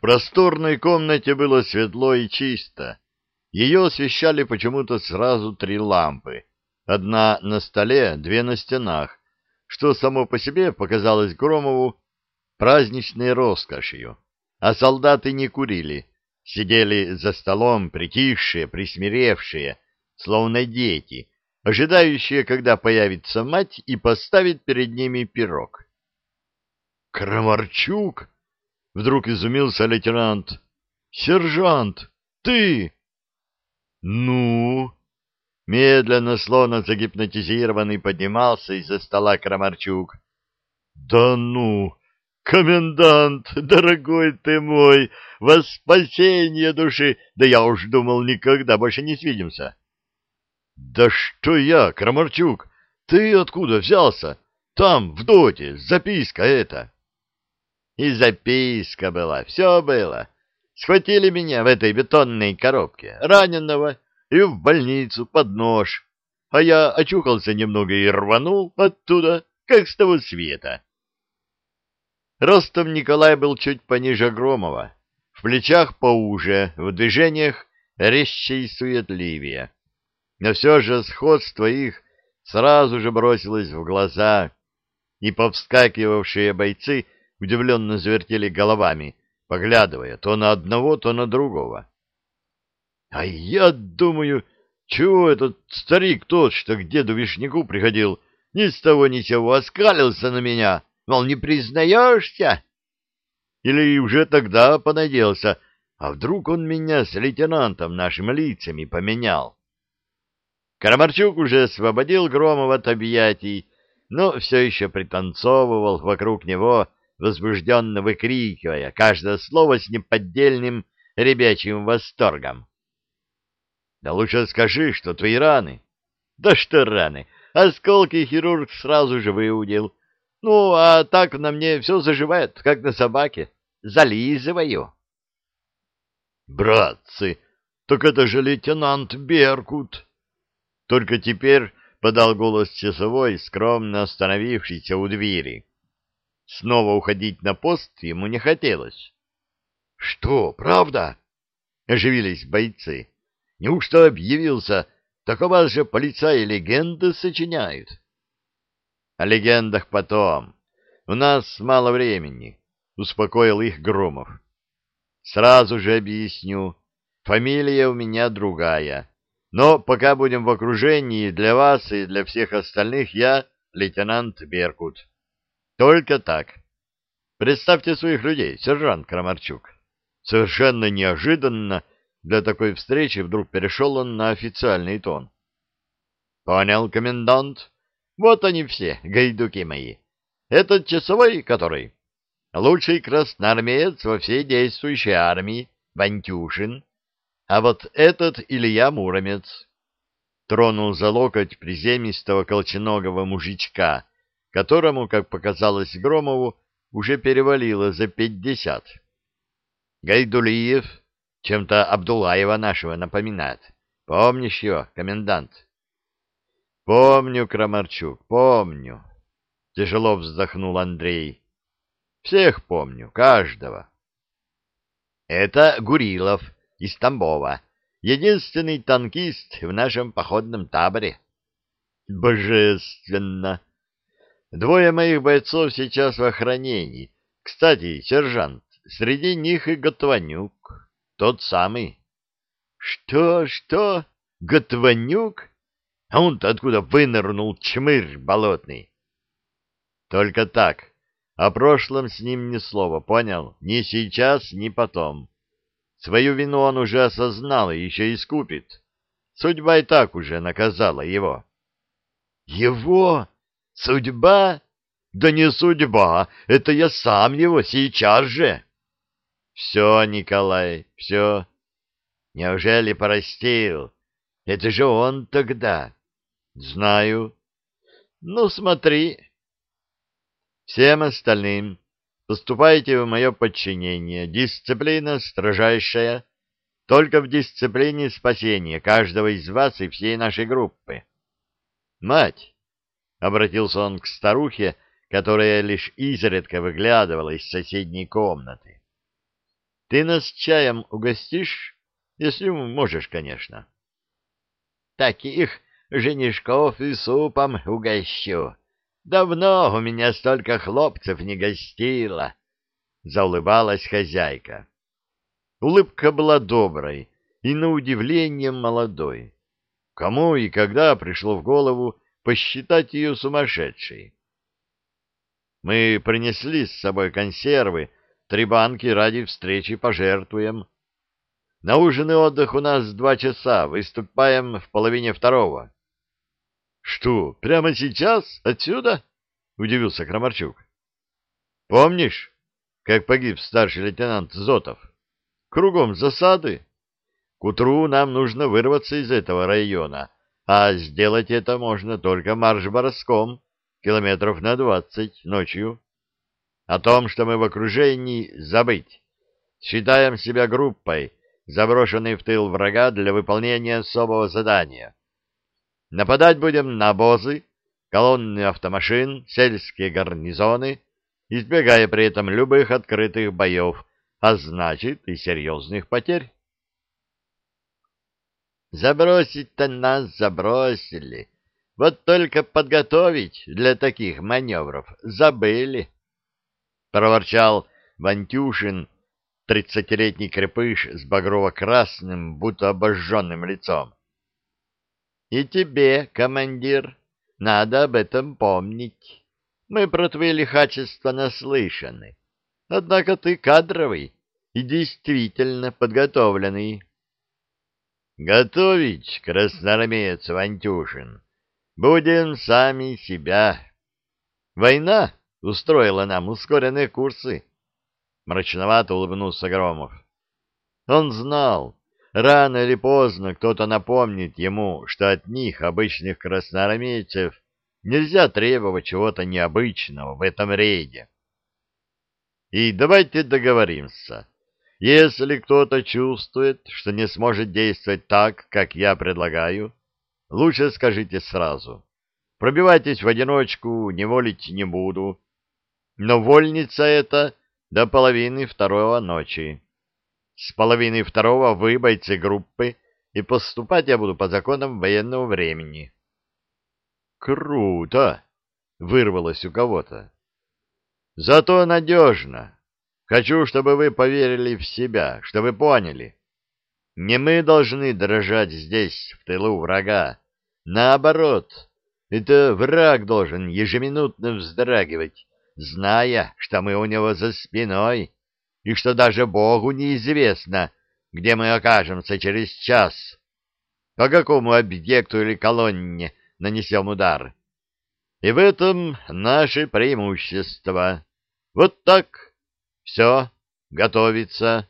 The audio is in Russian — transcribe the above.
Просторной комнате было светло и чисто. Ее освещали почему-то сразу три лампы. Одна на столе, две на стенах, что само по себе показалось Громову праздничной роскошью. А солдаты не курили, сидели за столом притихшие, присмиревшие, словно дети, ожидающие, когда появится мать и поставит перед ними пирог. «Крамарчук!» — вдруг изумился лейтенант. «Сержант, ты!» «Ну?» Медленно, словно загипнотизированный, поднимался из-за стола Крамарчук. «Да ну! Комендант, дорогой ты мой, во спасение души! Да я уж думал, никогда больше не свидимся!» «Да что я, Крамарчук, ты откуда взялся? Там, в доте, записка эта!» И записка была, все было. Схватили меня в этой бетонной коробке, раненого, и в больницу под нож. А я очухался немного и рванул оттуда, как с того света. Ростом Николай был чуть пониже Громова, в плечах поуже, в движениях резче и суетливее. Но все же сходство их сразу же бросилось в глаза, и повскакивавшие бойцы — удивленно завертели головами, поглядывая то на одного, то на другого. — А я думаю, чего этот старик тот, что к деду Вишняку приходил, ни с того ни сего оскалился на меня, мол, не признаешься? Или уже тогда понадеялся, а вдруг он меня с лейтенантом нашими лицами поменял? Карамарчук уже освободил Громова от объятий, но все еще пританцовывал вокруг него, возбужденно выкрикивая каждое слово с неподдельным ребячим восторгом. — Да лучше скажи, что твои раны. — Да что раны? Осколки хирург сразу же выудил. Ну, а так на мне все заживает, как на собаке. Зализываю. — Братцы, так это же лейтенант Беркут! Только теперь подал голос часовой, скромно остановившийся у двери. Снова уходить на пост ему не хотелось. — Что, правда? — оживились бойцы. — Неужто объявился? Так у вас же полицаи легенды сочиняют. — О легендах потом. У нас мало времени, — успокоил их Громов. — Сразу же объясню. Фамилия у меня другая. Но пока будем в окружении, для вас и для всех остальных я лейтенант Беркут. Только так. Представьте своих людей, сержант Крамарчук. Совершенно неожиданно для такой встречи вдруг перешел он на официальный тон. Понял, комендант. Вот они все, гайдуки мои. Этот часовой, который? Лучший красноармеец во всей действующей армии, Вантюшин. А вот этот Илья Муромец. Тронул за локоть приземистого колченогого мужичка, которому, как показалось Громову, уже перевалило за пятьдесят. Гайдулиев чем-то Абдулаева нашего напоминает. Помнишь его, комендант? Помню, Крамарчук, помню. Тяжело вздохнул Андрей. Всех помню, каждого. Это Гурилов из Тамбова, единственный танкист в нашем походном таборе. Божественно! Двое моих бойцов сейчас в охранении. Кстати, сержант, среди них и Готванюк, тот самый. Что, что? Готванюк? А он-то откуда вынырнул чмырь болотный? Только так. О прошлом с ним ни слова, понял? Ни сейчас, ни потом. Свою вину он уже осознал и еще искупит. Судьба и так уже наказала его. Его? Судьба? Да не судьба, это я сам его сейчас же. Все, Николай, все. Неужели простил? Это же он тогда. Знаю. Ну, смотри. Всем остальным поступайте в мое подчинение. Дисциплина строжайшая. Только в дисциплине спасения каждого из вас и всей нашей группы. Мать, — обратился он к старухе, которая лишь изредка выглядывала из соседней комнаты. ты нас чаем угостишь, если можешь, конечно. Таких женишков и супом угощу. Давно у меня столько хлопцев не гостило, — заулыбалась хозяйка. Улыбка была доброй и, на удивление, молодой. Кому и когда пришло в голову посчитать ее сумасшедшей? Мы принесли с собой консервы, три банки ради встречи пожертвуем. На ужин и отдых у нас два часа, выступаем в половине второго. — Что, прямо сейчас? Отсюда? — удивился Крамарчук. — Помнишь, как погиб старший лейтенант Зотов? Кругом засады. К утру нам нужно вырваться из этого района, а сделать это можно только марш-броском, километров на двадцать ночью. О том, что мы в окружении, забыть. Считаем себя группой, заброшенной в тыл врага для выполнения особого задания. Нападать будем на обозы, колонны автомашин, сельские гарнизоны, избегая при этом любых открытых боев, а значит и серьезных потерь. Забросить-то нас забросили. Вот только подготовить для таких маневров забыли. Проворчал Вантюшин, тридцатилетний крепыш с багрово-красным, будто обожженным лицом. И тебе, командир, надо об этом помнить. Мы про твои лихачества наслышаны. Однако ты кадровый и действительно подготовленный. Готовить, красноармеец Вантюшин, будем сами себя. Война устроила нам ускоренные курсы. Мрачновато улыбнулся Громов. Он знал, рано или поздно кто-то напомнит ему, что от них, обычных красноармейцев, нельзя требовать чего-то необычного в этом рейде. И давайте договоримся. Если кто-то чувствует, что не сможет действовать так, как я предлагаю, лучше скажите сразу. Пробивайтесь в одиночку, не волить не буду. Но вольница это до половины второго ночи. С половины второго вы бойцы группы, и поступать я буду по законам военного времени. Круто! Вырвалось у кого-то. Зато надежно. Хочу, чтобы вы поверили в себя, чтобы поняли. Не мы должны дрожать здесь, в тылу врага. Наоборот, это враг должен ежеминутно вздрагивать, зная, что мы у него за спиной, и что даже Богу неизвестно, где мы окажемся через час, по какому объекту или колонне нанесем удар. И в этом наше преимущество. Вот так. Все, готовиться.